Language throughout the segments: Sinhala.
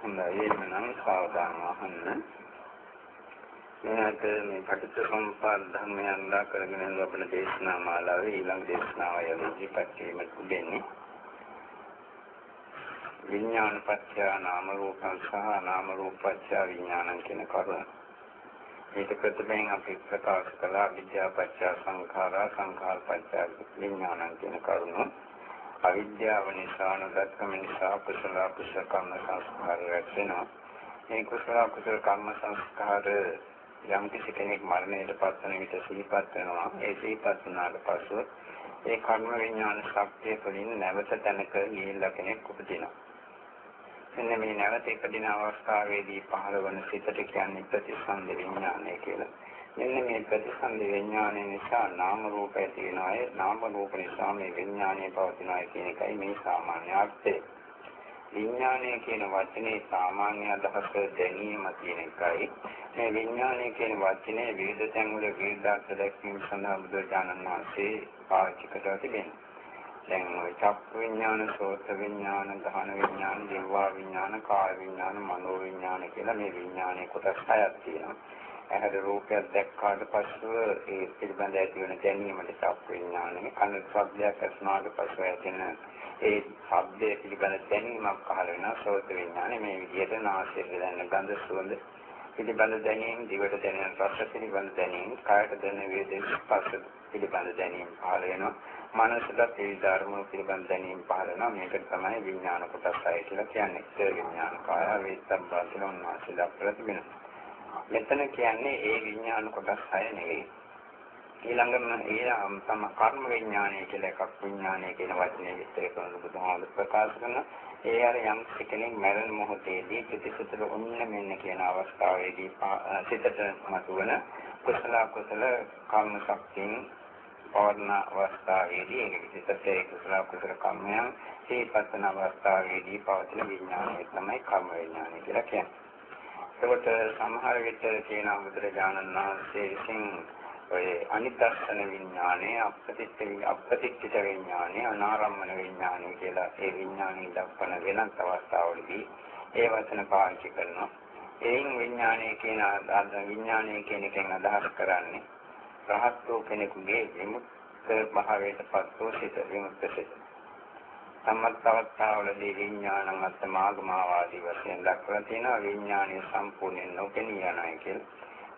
හොඳයි එහෙනම් සාවධානව අහන්න. මෙයාට මේ පටිච්චසමුප්පාද ධර්මයන් ලා කරගෙන යන අපේ දේශනා මාලාවේ ඊළඟ දේශනාවයි ඉදිරිපත් කිරීමට දෙන්නේ. විඥාන පත්‍ය නාම රූපං සහ නාම රූප පත්‍ය විඥානං කියන කරුණ. මේක ප්‍රථමයෙන් අපි ප්‍රකාශ කළා විද්‍යා පත්‍ය සංඛාරා සංඛාර පත්‍ය විඥානං කියන කරුණ. අවිද්‍යාව නිසා නොදක්කම නිසා කුසල කුසල කර්ම සංස්කාර රැස් වෙනවා. මේ කුසල කුසල කර්ම සංස්කාර යම් කිසි කෙනෙක් මරණයට පත් වෙන විට සිහිපත් වෙනවා. ඒ සිහිපත් වුණාට පසු ඒ කර්ම විඥාන ශක්තිය තුළින් නැවත තැනක ගිහිල්ලා කෙනෙක් උපදිනවා. මෙන්න මේ නැවත ඉපදින අවස්ථාවේදී පහළ වන සිතට කියන්නේ ප්‍රතිසන්දි විඥානය කියලා. මෙන්න මේ ප්‍රතිසන්දි විඥානය නිසා නාම රූප ඇති වෙනවා ඒ නාම රූප නිසා මේ විඥානය පවතිනවා කියන එකයි මේ සාමාන්‍ය අර්ථය. විඥානය කියන වචනේ සාමාන්‍ය අදහස දැනීම කියන එකයි. මේ විඥානය කියන වචනේ විවිධ තැන්වල විවිධ අර්ථ දැක්වීම සඳහා බුදුරජාණන් වහන්සේ පාවිච්චි කරලා තිබෙනවා. දැන් ওই චක්ක විඥාන, සෝත විඥාන, ගහන විඥාන, දිව්වා විඥාන, කාය විඥාන, මනෝ විඥාන කියලා මේ විඥානයේ කොටස් හයක් තියෙනවා. ඇහැට රූපයක් දැක්කාට පස්සෙ ඒ පිළිබඳ ඇති වෙන දැනීමට චක්ක විඥානය කන ශබ්දයක් ඇසුනාට පස්සෙ ඇතින ඒ ශබ්දයේ පිළිබඳ දැනීමක් පහළ වෙනවා. සෝත විඥානය මේ විදිහට නාසයෙන් දැනෙන ගඳ සුවඳ පිළිබඳ දැනීම දිවට දැනෙන රස පිළිබඳ දැනීම කායට දැනෙන වේදනා ස්පර්ශ පිළිබඳ දැනීම පහළ වෙනවා. මනසට ඒ ධර්ම පිළිබඳ දැනීම පහළ වෙනවා. මේකට තමයි විඥාන කොටස් අය කියලා කියන්නේ. ඒ විඥාන කාය වේත්තබ්බා කියලා උන්වහන්සේලා ප්‍රතිබිනවා මෙතන කියන්නේ ඒ විඥාන කොටස් හය නෙවෙයි. ඊළඟම ඊළඟ තම කර්ම විඥානය කියලා එකක් විඥානය කියන වචනේ විස්තර කරන බුදුහාමුදුර ප්‍රකාශ කරන ඒ අර යම් කෙනෙක් මරණ මොහොතේදී ප්‍රතිසතර ඔන්න මෙන්න කියන අවස්ථාවේදී සිතට මතුවන කුසල කුසල කර්ම ශක්තියෙන් පවර්ණ අවස්ථාවේදී ඒක විශේෂයෙන් කුසල කුසල කර්මයන් හේපත්තන අවස්ථාවේදී පවතින විඥානය තමයි කර්ම විඥානය කියලා කියන්නේ. එතකොට සමහර විට කියන බුදුරජාණන් වහන්සේ විසින් ඔය අනිදර්ශන විඥානය අප්‍රතිත්ථ අප්‍රතිත්ථ විඥානය අනාරම්මන විඥානය කියලා ඒ විඥානය දක්වන වෙනත් අවස්ථාවලදී ඒ වචන පාවිච්චි කරනවා. එයින් විඥානය කියන විඥානය කියන එකෙන් අදහස් කරන්නේ රහත් වූ කෙනෙකුගේ විමුක්ත භාවයට පත් වූ සිත විමුක්ත සිත. සම්මතවස්ථාවලදී විඥානං අත්මාගමාවාදී වශයෙන් දක්වලා තියෙනවා විඥානය සම්පූර්ණයෙන් නොපෙනී යනයි කියලා.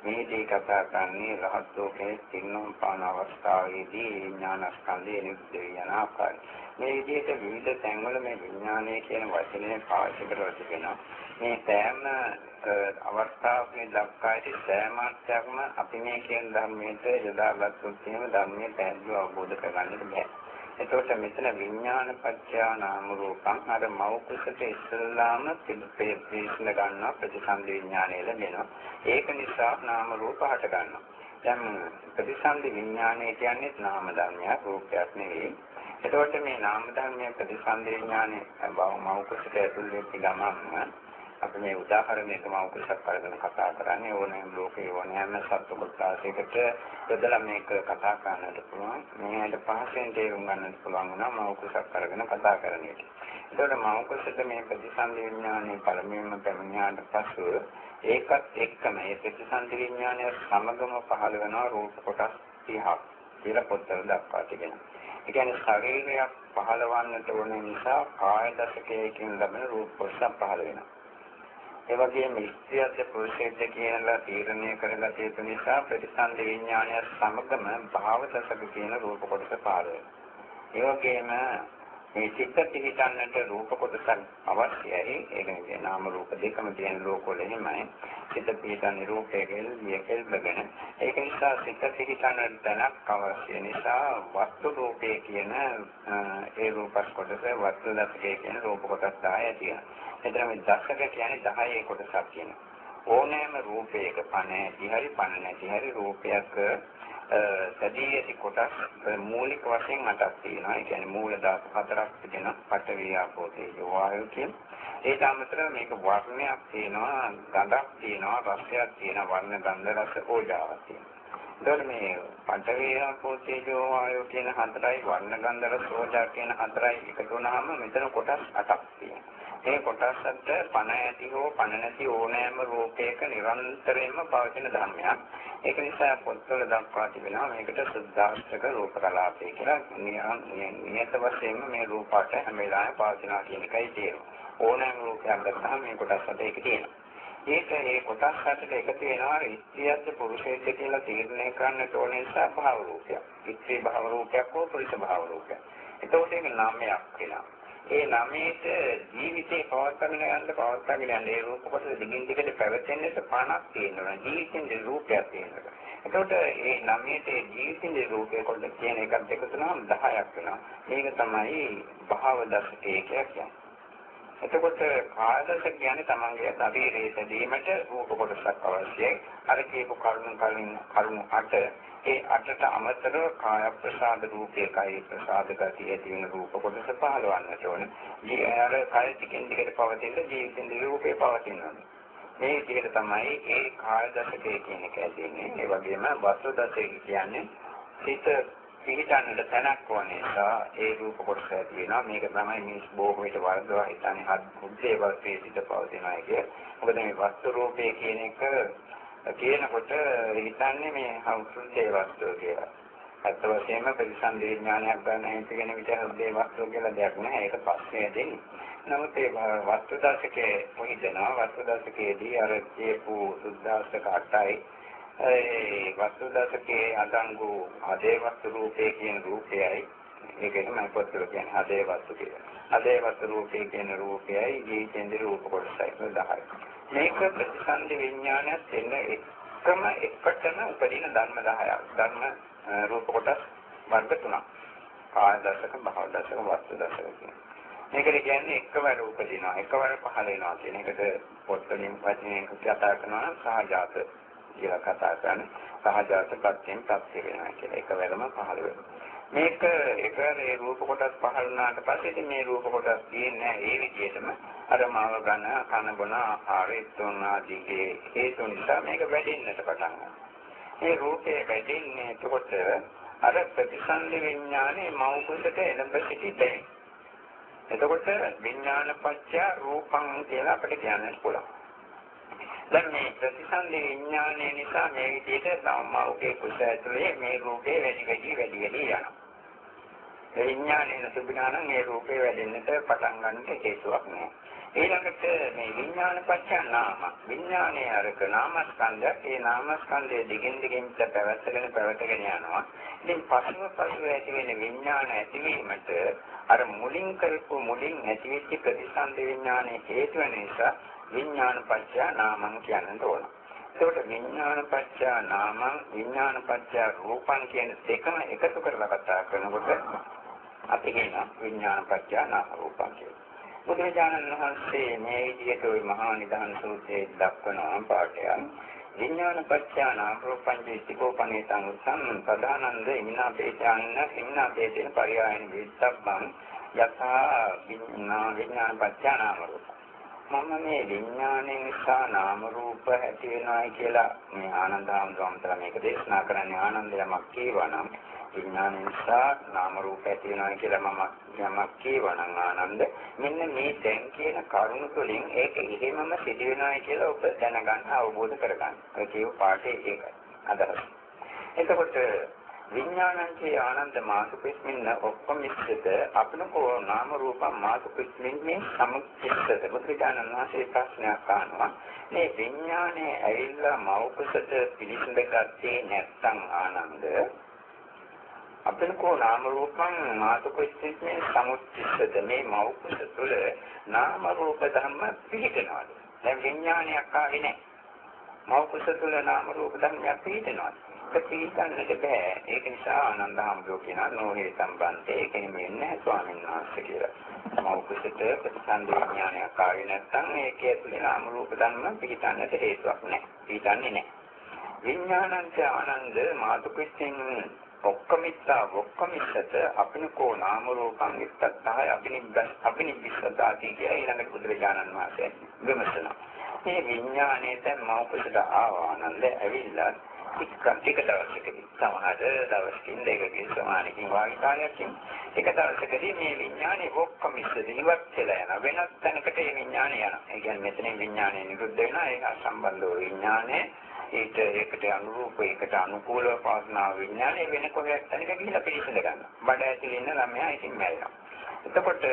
මේදී කතා කරන්නේ රහත් ලෝකයේ තින්නම් පාන අවස්ථාවේදී විඥානස්කන්ධය නිරුද්ධ වෙන ආකාරය. මේ විදිහට විවිධ තැන්වල මේ විඥානය කියන වචනේ පාවිච්චි කරලා තිබෙනවා. මේ සෑම අවස්ථාවකදී දක්වා ඇති සෑම අර්ථයක්ම අපි මේ කියන ධර්මයට යොදාගත්තොත් එහෙම ධර්මයේ පැහැදිලිව අවබෝධ කරගන්නට බැහැ. එතකොට මෙතන විඥාන පත්‍යා නාම රූපං අර මෞකසට ඉස්සල්ලාම පිළිපෙන්න ගන්නවා ප්‍රතිසන්දි විඥානය ලැබෙනවා. ඒක නිසා නාම රූප හට ගන්නවා. දැන් ප්‍රතිසන්දි විඥානය කියන්නේ නාම ධර්මයක් රූපයක් නෙවෙයි. එතකොට මේ නාම ධර්මයේ ප්‍රතිසන්දි විඥානය බව මෞකසට ඇතුල් වෙච්ච ගමන් අපි මේ උදාහරණයක මම උපසක් කරගෙන කතා කරන්නේ ඕනෑම ලෝකේ ඕනෑම සත්ව කොටසයකට යොදලා මේක කතා කරන්නට පුළුවන්. මේකට පහසෙන් තේරුම් ගන්නට පුළුවන් වුණා මම උපසක් කරගෙන කතා කරන එක. ඒතකොට මම උපසට මේ ප්‍රතිසන්දි විඥානයේ පළමුවෙන්ම පැමිණියාට පසු ඒකත් එක්කම මේ ප්‍රතිසන්දි විඥානය සමගම පහළ වෙන රූප කොටස් 30ක් කියලා පොත්වල දක්වා තිබෙනවා. ඒ කියන්නේ ශරීරයක් පහළවන්නට ඕන නිසා කාය දශකයකින් ලැබෙන රූප කොටස් පහළ වෙනවා. ඒ වගේම ස්ත්‍රියත් පුරුෂයෙක්ද කියලා තීරණය කරලා තියෙන නිසා ප්‍රතිසන්දි විඥානය සමගම භාව දසක කියන රූප කොටස පාර ඒ වගේම මේ චිත්ත පිහිටන්නට රූප කොටසක් අවශ්‍යයි. ඒක නෙවෙයි නාම රූප දෙකම තියෙන ලෝකවල එහෙමයි. චිත්ත පිහිටන රූපයකල් වියකල්බගෙන ඒක නිසා චිත්ත පිහිටන්න තැනක් අවශ්‍ය නිසා වස්තු රූපේ කියන ඒ රූපස් කොටස වස්තු දසකේ කියන රූප කොටස් 10 තියෙනවා. එතන මේ දසක කියන්නේ 10 කොටසක් කියනවා. ඕනෑම රූපයක පණ ඇති හරි පණ නැති හරි රූපයක සැදී ඇති කොටස් මූලික වශයෙන් අටක් තියෙනවා. ඒ කියන්නේ මූල ධාතු හතරක් තිබෙනවා. පඨවි ආපෝ තේජෝ වායෝ කියන. ඒට අමතරව මේක වර්ණයක් තියෙනවා, ගඳක් තියෙනවා, රසයක් තියෙනවා, වර්ණ ගන්ධ රස ඕජාවක් තියෙනවා. එතකොට මේ පඨවි ආපෝ තේජෝ වායෝ කියන හතරයි වර්ණ ගන්ධ රස ඕජා කියන හතරයි එකතු වුණාම මෙතන කොටස් අටක් තියෙනවා. ඒ කොටසට පණ ඇති හෝ පණ නැති ඕනෑම රූපයක නිරන්තරයෙන්ම පවතින ධර්මයක්. ඒක නිසා පොත්වල දක්වා තිබෙනවා මේකට සුද්ධාෂ්ටක රූප කලාපය කියලා. නියත වශයෙන්ම මේ රූපات හැම වෙලාවෙම පවතිනවා කියන එකයි තේරුම. ඕනෑම රූපයක් ගත්තාම මේ කොටස් හත ඒක තියෙනවා. ඒක ඒ කොටස් හතට එකතු වෙනවා ඉස්තියත් පුරුෂයෙක් කියලා තීරණය කරන්නට ඕන නිසා භාව රූපයක්. ඉස්ත්‍රි භාව රූපයක් හෝ පුරුෂ භාව රූපයක්. එතකොට ඒක නාමයක් වෙනවා. ඒ නාමයට ජීවිතේ පවත්වාගෙන යන්න පවත්වාගෙන යන්න ඒ රූප කොටස දිගින් දිගට පැවතෙන්නට පණක් තියෙනවා. ජීවිතේ රූපයක් තියෙනවා. එතකොට ඒ නාමයට ජීවිතේ රූපේ කොට කියන එකත් එකතු වුණාම 10ක් වෙනවා. මේක තමයි භාව දශකය කියන්නේ. එතකොට කායදස කියන්නේ තමන්ගේ ශරීරයේ තැදීමට රූප කොටසක් අවශ්‍යයි. අර කියපු කරුණු කලින් කරුණු 8 ඒ 8ට අමතරව කාය ප්‍රසාද රූපේ කාය ප්‍රසාද ගතිය ඇති වෙන රූප කොටස පහළවන්නට ඕන. ඊයර කාය ටිකෙන් ටිකට පවතින ජීවිතින් රූපේ පවතිනවා. මේ විදිහට තමයි ඒ කාය දශකය කියන එක ඇදෙන්නේ. ඒ වගේම වස්තු දශකය කියන්නේ සිත පිළිගන්නට තැනක් ඕන නිසා ඒ රූප කොටස ඇති වෙනවා. මේක තමයි මේ බොහෝ විට වර්ධවා හිතන්නේ හත් කුද්දේ වස්තේ සිට පවතිනවා කිය. මොකද මේ වස්තු රූපේ කියන එක කියනකොට හිතන්නේ මේ හවුසුද්දේ වස්තුව කියලා. අත් වශයෙන්ම ප්‍රතිසන්දි විඥානයක් ගන්න හිතගෙන විතර හුද්දේ වස්තුව කියලා දෙයක් නැහැ. ඒක පස්සේ දෙන්නේ. නමුත් ඒ වස්තු දශකයේ මොහිදනවා වස්තු දශකයේදී අර කියපු සුද්ධාස්තක 8යි ඒ වස්තු දශකයේ අදංගු අදේ වස්තු රූපේ කියන රූපයයි ඒක තමයි පොත්වල කියන්නේ අදේ වස්තු කියලා. අදේ වස්තු රූපේ කියන රූපයයි ජීවිතේන්ද්‍ර රූප කොටසයි 10යි. මේක ප්‍රතිසන්දි විඥානයත් එන්න එකම එකටම උපදින ධර්ම 10ක්. ධර්ම රූප කොටස් වර්ග තුනක්. කාය දශක, භව දශක, වස්තු දශක කියන්නේ. මේකට කියන්නේ එකවර උපදිනවා, එකවර පහළ වෙනවා කියන එකට පොත්වලින් වචනයෙන් කතා කරනවා නම් සහජාත කියලා කතා කරන්නේ සහජාත ප්‍රත්‍යයෙන් ප්‍රත්‍ය වෙනවා කියලා. එකවරම පහළ වෙනවා. මේක එකවර ඒ රූප කොටස් පහළ වුණාට පස්සේ ඉතින් මේ රූප කොටස් තියෙන්නේ ඒ විදිහටම අර මාව ගන්න කන බොන ආහාරය තුන ආදී හේතු නිසා මේක වැඩෙන්නට පටන් ගන්නවා. මේ රූපේ වැඩෙන්නේ එතකොට අර ප්‍රතිසන්දි විඥානේ මෞකුසට එළඹ සිටිතේ. එතකොට විඥාන පත්‍ය රූපං කියලා අපිට කියන්න පුළුවන්. දැන් මේ ප්‍රතිසන්දි විඥානය නිසා මේ විදිහට සම්මාවකේ කුස ඇතුලේ මේ රූපේ වැඩි වැඩි වැඩි වැඩි යනවා. ඒ විඥානයේ සුබිනානම් මේ රූපේ වැඩෙන්නට පටන් ගන්නට හේතුවක් නෑ. ඊළඟට මේ විඥාන පත්‍ය නාම විඥානයේ අරක නාමස්කන්ධය ඒ නාමස්කන්ධයේ දිගින් දිගින් පැවැත්ගෙන පැවැත්ගෙන යනවා. ඉතින් පසුව පසුව ඇති වෙන විඥාන ඇතිවීමට අර මුලින් කරපු මුලින් ඇතිවෙච්ච ප්‍රතිසන්දි විඥානයේ හේතු වෙන නිසා විඥාන පත්‍ය නාමං කියන්නට ඕන. ඒකට විඥාන පත්‍ය නාමං විඥාන පත්‍ය රූපං කියන දෙකම එකතු කරලා කතා කරනකොට අපි කියන විඥාන පත්‍ය නාම රූපං කියලා. බුදුරජාණන් වහන්සේ මේ විදිහට ওই මහා නිදාන සූත්‍රයේ දක්වන පාඩයක් විඥාන පත්‍ය නාම රූපං දිටිකෝපනේ සංසම් ප්‍රදානන්ද ඉමිනා පේචාන්න ඉමිනා පේචේන පරියායන විස්සබ්බං යථා විඥාන පත්‍ය නාම රූපං මම මේ විඥාණය නිසා නාම රූප ඇති වෙනවායි කියලා මේ ආනන්ද හාමුදුරුවෝ මේක දේශනා කරන්නේ ආනන්දයමක් කියවනම් විඥාණය නිසා නාම රූප ඇති වෙනවායි කියලා මම යමක් කියවනම් ආනන්ද මෙන්න මේ දැන් කියන කරුණ තුළින් ඒක ඉහෙමම සිදු වෙනවායි කියලා ඔබ දැනගන්න අවබෝධ කරගන්න. ඒ කියව පාඩේ ඒකයි. අදහස්. එතකොට විඥානංචේ ආනන්ද මාසුපිස්මින්න ඔක්කොම ඉස්සෙද අපනකෝ නාම රූප මාසුපිස්මින් මේ සමුච්චිතද බුදුචානන් වහන්සේ ප්‍රශ්නයක් අහනවා මේ විඥානේ ඇවිල්ලා මෞකසට පිළිසඳගත්තේ නැත්නම් ආනන්ද අපනකෝ නාම රූපං මාසුපිස්මින් සමුච්චිතද මේ මෞකස තුළ නාම රූප ධර්ම පිළිගෙනවද දැන් විඥානයක් ආවේ නැහැ මෞකස තුළ නාම රූප ධර්මයක් පිළිගෙනවද පිළිගන්නට බෑ. ඒක නිසා ආනන්ද හම්බෝ කියන නෝහේ සම්බන්ධය ඒක නෙමෙන්නේ නැහැ ස්වාමීන් වහන්සේ කියලා. සමෝපසිත ප්‍රතිසන්දි විඥානයක් ආවේ නැත්නම් ඒකේ ඇතුලේ නාම රූප ධර්ම පිළිගන්නට හේතුවක් නැහැ. පිළිගන්නේ නැහැ. විඥානංච ආනන්ද මාතුපිටින් ඔක්කමිත්තා ඔක්කමිත්තට අපිනකෝ නාම රූපං ඉත්තත්හය අබිනිබ්බස් අබිනිබ්බස්සදාති කියලා ඊළඟට බුදුරජාණන් වහන්සේ විමසනවා. මේ විඥානයේ දැන් මෞපසට ආවා ආනන්ද ඇවිල්ලා ටික ටික දවසකදී සමහර දවසකින් දෙකකින් සමානකින් වාගේ කාලයකින් එක දවසකදී මේ විඥානේ ඔක්කොම ඉස්සෙල්ලවත් කියලා යන වෙනත් තැනකට මේ විඥානේ යනවා. ඒ කියන්නේ මෙතනින් විඥානේ නිරුද්ධ වෙනවා ඒක සම්බන්ධව විඥානේ ඒකට ඒකට අනුරූප ඒකට අනුකූලව පවස්නා විඥානේ වෙන කොහෙවත් තැනක ගිහිල්ලා පිළිසඳ ගන්නවා. බඩ ඇතුලේ ඉන්න ළමයා ඉතින් මැරෙනවා. එතකොට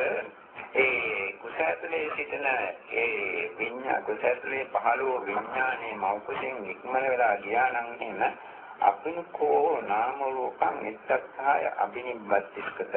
ඒ කුසැතුලේ සිටින ඒ විඤ්ඤා කුසැතුලේ පහළ වූ විඥානේ මෞකසෙන් ඉක්මන වෙලා ගියා නම් එහෙම අපිනකෝ නාම රූපං ඉත්තත්හාය අබිනිබ්බත්තිස්කත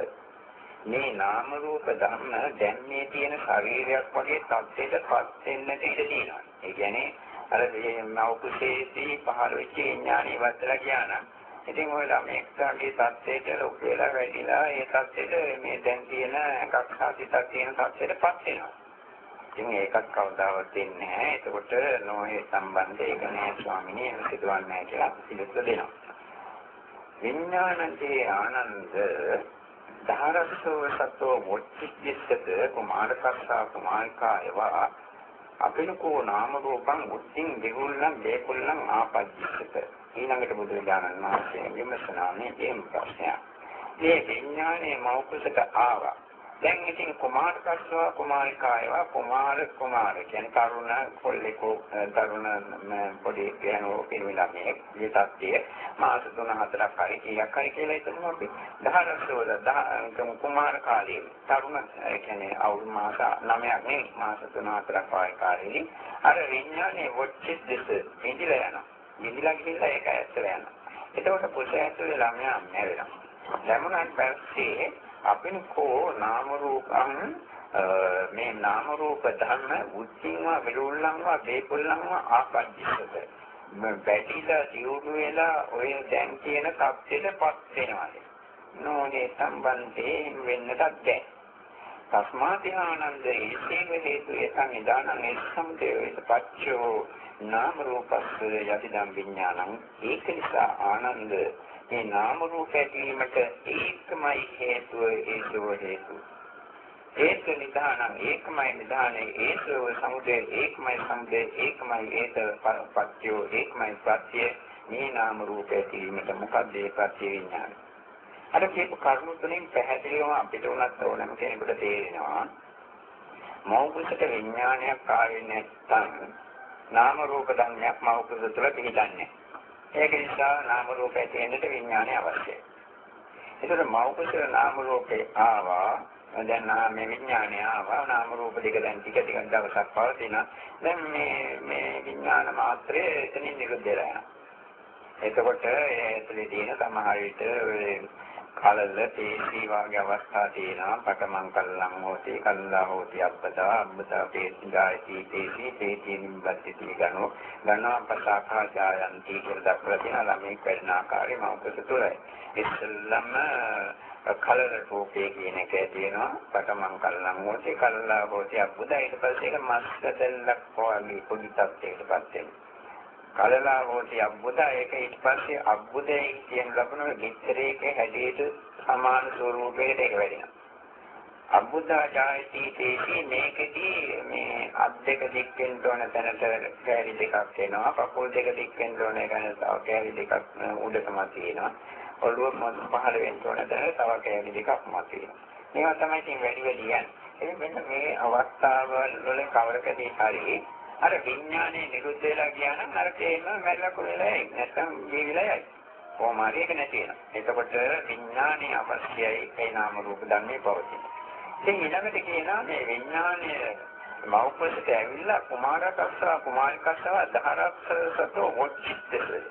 මේ නාම රූප ධර්ම දැන් මේ තියෙන ශරීරයක් වගේ තත්ත්වයකටපත් වෙන්නට ඉඩ තියෙනවා. ඒ කියන්නේ අර මේ මෞකසේදී පහළ වෙච්ච විඥානේ වත්තලා ගියා නම් ඉතින් ඔය ළමයෙක්ගේ තත්ත්වයට ලොකු වෙලා වැඩිලා ඒ තත්ත්වෙට මේ දැන් තියෙන එකක් සාතිතක් තියෙන තත්ත්වෙටපත් වෙනවා. ඉතින් ඒකත් කවදාවත් දෙන්නේ නැහැ. ඒකට නොයේ සම්බන්ධ ඒක නෑ ස්වාමිනේ එහෙම සිදුවන්නේ නැහැ කියලා පිළිතුර දෙනවා. විඥානයේ ආනන්ද ධාරස්සෝ සතෝ මොච්චිච්ඡත කුමාරකස්සා කුමාරිකායවා අපිනකෝ නාම රූපං උත්තිං දෙහුල්ලං දේකුල්ලං ආපජ්ජිත ඊළඟට බුදුරජාණන් වහන්සේ විමසනා මේ දෙම් ප්‍රශ්නයක්. මේ විඥානයේ මෞකසට ආවා. දැන් ඉතින් කුමාර කස්සවා කුමාරිකායවා කුමාර කුමාර. කියන්නේ තරුණ කොල්ලෙකෝ තරුණ පොඩි ගෑනෝ කෙනෙක් මේ තත්ත්වයේ මාස 3-4ක් හරි කීයක් හරි කියලා හිතමු අපි. 10 කුමාර කාලේ තරුණ කියන්නේ අවුරුදු මාස 9ක් නේ මාස 3-4ක් වගේ කාලේ අර විඥානේ වොච්චිස් දෙස ඉඳිලා යනවා. ඉඳිලා ගිහිල්ලා ඒක ඇත්තලා යනවා. එතකොට පුතේ ඇතුලේ ළමයා මැරෙනවා ළමුණන් පස්සේ අපිනකෝ නාම රූපං මේ නාම රූප ධර්ම උච්චින්වා විරුල්ලන්වා දේපුල්ලන්වා ආපජ්ජිසද වැඩිලා දියුණු වෙලා ඔය දැන් කියන කප්පෙටපත් වෙනවා. නෝනේ සම්බන්ධයෙන් වෙන්නටත් බැහැ. තස්මාති ආනන්දේ සීව හේතු යතං ඉදානං එස්සම්දේ පච්චෝ නාම රූපස්ස යතිදම් විඥානං. ඒක නිසා ආනන්ද ඒ නාම රූප ඇතිවීමට ඒකමයි හේතුව හේතුව හේතුව. හේතු නිදානම් ඒකමයි නිදානේ හේතුව සමුදය ඒකමයි සමුදය ඒකමයි හේතව පත්‍යෝ ඒකමයි පත්‍ය මේ නාම රූප ඇතිවීමට මොකද ඒ පත්‍ය විඥානය. අර කියපු කරුණු තුنين පැහැදිලිවම අපිට උනත් ඕනම කෙනෙකුට තේරෙනවා. මෞඛික විඥානයක් ආවේ නැත්නම් නාම රූප ධර්මයක් මෞඛික තුළ පිළිගන්නේ නැහැ. ඒක නිසා නාම රූප ඇති වෙන්නට විඥානය අවශ්‍යයි. ඒතර මෞකසල නාම රූපේ ආවා දැන් නාම විඥානය ආවා නාම රූප දෙක දැන් ටික ටික දවසක් පවතින. දැන් මේ මේ විඥාන මාත්‍රය එතනින් නිරුද්ධ වෙලා යනවා. එතකොට ඒ ඇතුලේ තියෙන සමහර විට කලල තේසී වාගේ අවස්ථා තියෙනවා. පඨමං කල්ලං හෝති කල්ලා හෝති අබ්බදා අබ්බදා තේසී ගායති තේසී තේසී නිබ්බති ගනෝ. ගණා පසාඛා ජායන්ති කියලා දක්වලා තියෙන ළමයි කරන ආකාරය මෞකස තුලයි ඉස්සල්ලාම කලල රූපේ කියන එක තියෙනවා. පඨමං කල්ලං හෝති කල්ලා හෝති අබ්බදා. ඊට පස්සේ ඒක මස්ක දෙල්ලක් වගේ පොඩි තත්යකටපත් වෙනවා. කලලා හොටි අබ්බුදා ඒක ඊට පස්සේ අබ්බුදේ කියන ලබන විතරයක හැඩයට සමාන ස්වරූපයකට ඒක වැඩෙනවා. අබ්බුදා ජායති තේසි මේකදී මේ අත් දෙක දික් වෙන්න ඕන තැනට කැරි දෙකක් එනවා. කකුල් දෙක දික් වෙන්න ඕන ගැන තව කැරි දෙකක් උඩටම තියෙනවා. ඔළුව මොස් පහළ වෙන්න ඕන තැන තව කැරි දෙකක් මත තියෙනවා. මේවා තමයි ඉතින් වැඩි වැඩි යන්නේ. මෙන්න මේ අවස්ථාවල් වල කවරකදී හරි අර විඥානේ නිරුද්ධ වෙලා ගියා නම් අර තේම මැරලා කොහෙලා යයි නැත්නම් ජීවිලා යයි. කොහොම හරි ඒක නැති වෙනවා. එතකොට විඥානේ අවශ්‍යයි ඒ නාම රූප ධර්මයේ පවතින. ඉතින් ඊළඟට කියනවා මේ විඥානය මෞපසට ඇවිල්ලා කුමාරකස්සා කුමාරිකස්සා දහරක්ෂසතෝ මොච්චිත්තේ.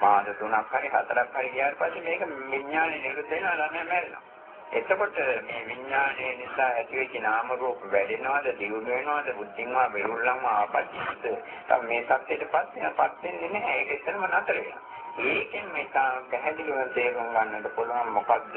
මාස තුනක් හරි හතරක් හරි ගියාට පස්සේ මේක විඥානේ නිරුද්ධ වෙනවා ළමයා මැරෙනවා. එතකොට මේ විඥානයේ නිසා ඇතිවෙච්ච නාම රූප වැඩෙනවද දියුණු වෙනවද බුද්ධින්වා වෙරුල්ලන්ව ආපච්චිත තම මේ සත්‍යයටපත් වෙනපත් වෙන්නේ නැහැ. ඒක එතරම් නතර වෙනවා. ඒකෙන් මේ පැහැදිලිව තේරුම් ගන්නට පුළුවන් මොකද්ද?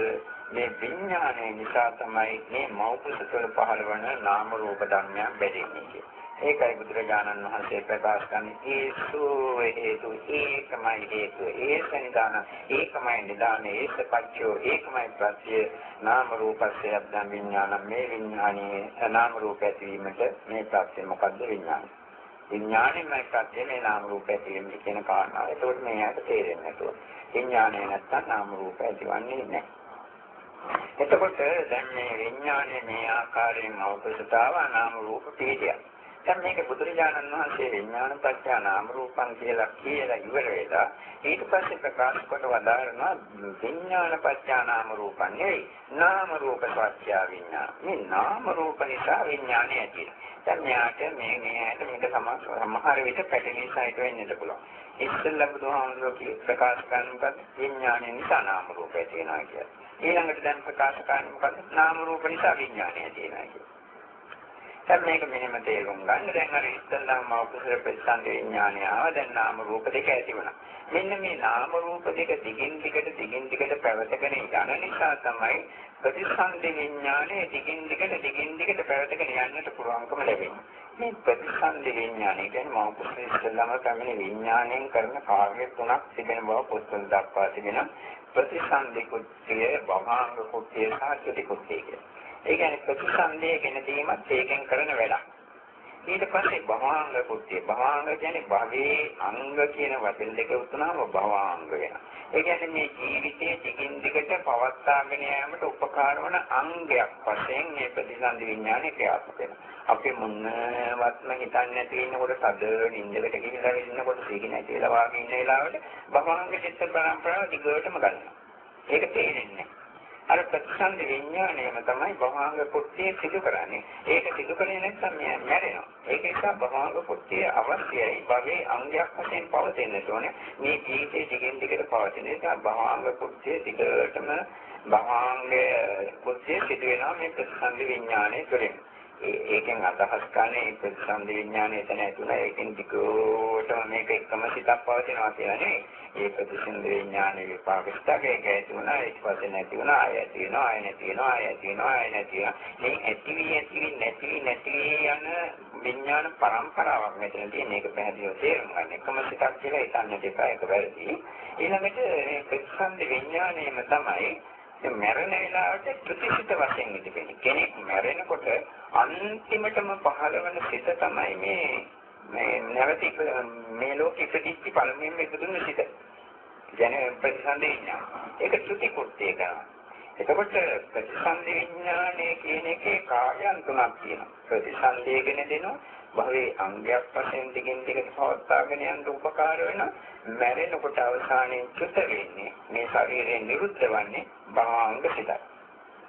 මේ විඥානයේ නිසා තමයි මේ මෞපස තුළ පහළ වන නාම රූප ධර්මයන් බැඳෙන්නේ කියන්නේ ඒකයි බුදුරජාණන් වහන්සේ ප්‍රකාශ කරන්නේ ඒසු හේතු ඒකමයි හේතු ඒස නිදාන ඒකමයි නිදාන ඒස පච්චෝ ඒකමයි ප්‍රත්‍ය නාම රූපස්ය අද්දම් විඥාන මේ විඥානයේ නාම රූප ඇතිවීමට මේ ප්‍රත්‍ය මොකද්ද විඥාන විඥාණයමයි සත්‍ය මේ නාම රූප ඇති වෙන්නේ කියන කාරණාව. ඒකෝට මේ යට තේරෙන්නේ නැතුව. විඥාණය නැත්තම් නාම රූප ඇතිවන්නේ නැහැ. එතකොට දැන් මේ විඥානයේ මේ ආකාරයෙන් අවබෝධතාව නාම රූප පිළිදියා. දැන් මේක බුදුරජාණන් වහන්සේ විඥාන පත්‍ය නාම රූපං කියලා කියලා ඉවර වෙලා ඊට පස්සේ ප්‍රකාශ කොට වදාරනවා විඥාන පත්‍ය නාම රූපං නෙවෙයි නාම රූප පත්‍ය විඥාන. මේ නාම රූප නිසා විඥානය ඇති දැන් මෙයාට මේ මෙයාට මේක සමහර විට පැටලී සහිත වෙන්නත් පුළුවන්. ඉස්සෙල්ලා බුදුහාමුදුරුවෝ ප්‍රකාශ කරනකොට විඥානය නිසා නාම රූපය තියෙනවා කියලා. ඊළඟට දැන් ප්‍රකාශ කරන්නේ මොකද? නාම රූප නිසා විඥානය තියෙනවා කියලා. දැන් මේක මෙහෙම තේරුම් ගන්න. දැන් අර ඉස්සල්ලාම මෞකසර ප්‍රතිසන්දි විඥානය ආව. දැන් නාම රූප දෙක ඇති වුණා. මෙන්න මේ නාම රූප දෙක දිගින් දිගට දිගින් දිගට පැවතගෙන යන නිසා තමයි ප්‍රතිසන්දි විඥානය දිගින් දිගට දිගින් දිගට පැවතගෙන යන්නට පුළුවන්කම ලැබෙන්නේ. මේ ප්‍රතිසන්දි විඥානය කියන්නේ මෞකසර ඉස්සල්ලාම තමයි විඥාණයෙන් කරන කාර්ය තුනක් තිබෙන බව පොත්වල දක්වා තිබෙනවා. ප්‍රතිසන්දි කුත්‍ය, භවංග කුත්‍ය, සාහිත්‍ය කුත්‍ය කියලා. ඒ කියන්නේ ප්‍රතිසන්දේ ගෙන දීමත් ඒකෙන් කරන වැඩක්. ඊට පස්සේ භවාංග කුත්‍ය භවාංග කියන්නේ භවයේ අංග කියන වචන දෙක උතුනම භවාංග වෙනවා. ඒ කියන්නේ මේ ජීවිතයේ දිගින් දිගට පවත්වාගෙන යාමට උපකාර වන අංගයක් වශයෙන් මේ ප්‍රතිසන්දි විඥානය ක්‍රියාත්මක වෙනවා. අපි මොනවත්ම හිතන්නේ නැති ඉන්නකොට සද නින්දකට ගිහිලා ඉන්නකොට සීගි නැතිලා වාගේ ඉන්න වෙලාවට භවාංග චිත්ත පරම්පරාව දිගටම ගන්නවා. ඒක තේරෙන්නේ නැහැ. අර ප්‍රතිසන්දි විඥාණයම තමයි භවංග කුට්ටිය සිදු කරන්නේ. ඒක සිදු කරේ නැත්නම් මෙයා මැරෙනවා. ඒක නිසා භවංග කුට්ටිය අවශ්‍යයි. භවයේ අංගයක් වශයෙන් පවතින්න ඕනේ. මේ ජීවිතේ දිගින් දිගට පවතින නිසා භවංග කුට්ටිය දිගටම භවංග කුට්ටිය සිදු වෙනවා මේ ප්‍රතිසන්දි විඥාණය තුළින්. ඒකෙන් අදහස් කරන්නේ ප්‍රතිසන්දි විඥානය එතන ඇතුළේ ඒකෙන් ටිකටම මේක එකම සිතක් පවතිනවා කියලා නෙවෙයි. ඒ ප්‍රතිසන්දි විඥානයේ විපාකස්තක ඒක ඇති වුණා ඊට පස්සේ නැති වුණා ආය ඇති වෙනවා ආය නැති වෙනවා ආය ඇති වෙනවා ආය නැති වෙනවා. මේ ඇති වී ඇති වී නැති වී නැති වී යන විඥාන පරම්පරාවක් මෙතන තියෙන එක පැහැදිලිව තේරුම් ගන්න. එකම සිතක් කියලා හිතන්න දෙපා එක වැරදි. ඊළඟට මේ ප්‍රතිසන්දි විඥානයම තමයි මැරෙන වෙලාවට ප්‍රතිසිත වශයෙන් ඉතිපෙන්නේ. කෙනෙක් මැරෙනකොට අන්තිමටම පහළ වෙන සිත තමයි මේ මේ නැවත මේ ලෝකෙ ඉපදිච්ච පළමුවෙන්ම ඉපදුන සිත. ජන ප්‍රතිසන්දේ විඥාන. ඒක ත්‍ෘති කෘත්‍ය කරනවා. එතකොට ප්‍රතිසන්දේ විඥානයේ කියන එකේ කාර්යයන් තුනක් තියෙනවා. ප්‍රතිසන්දේ ගැන දෙනවා භවයේ අංගයක් වශයෙන් දිගින් දිගට පවත්වාගෙන යන්න උපකාර වෙන මැරෙනකොට අවසානයේ චුත වෙන්නේ මේ ශරීරයෙන් නිරුද්ධ වන්නේ භාංග සිතයි.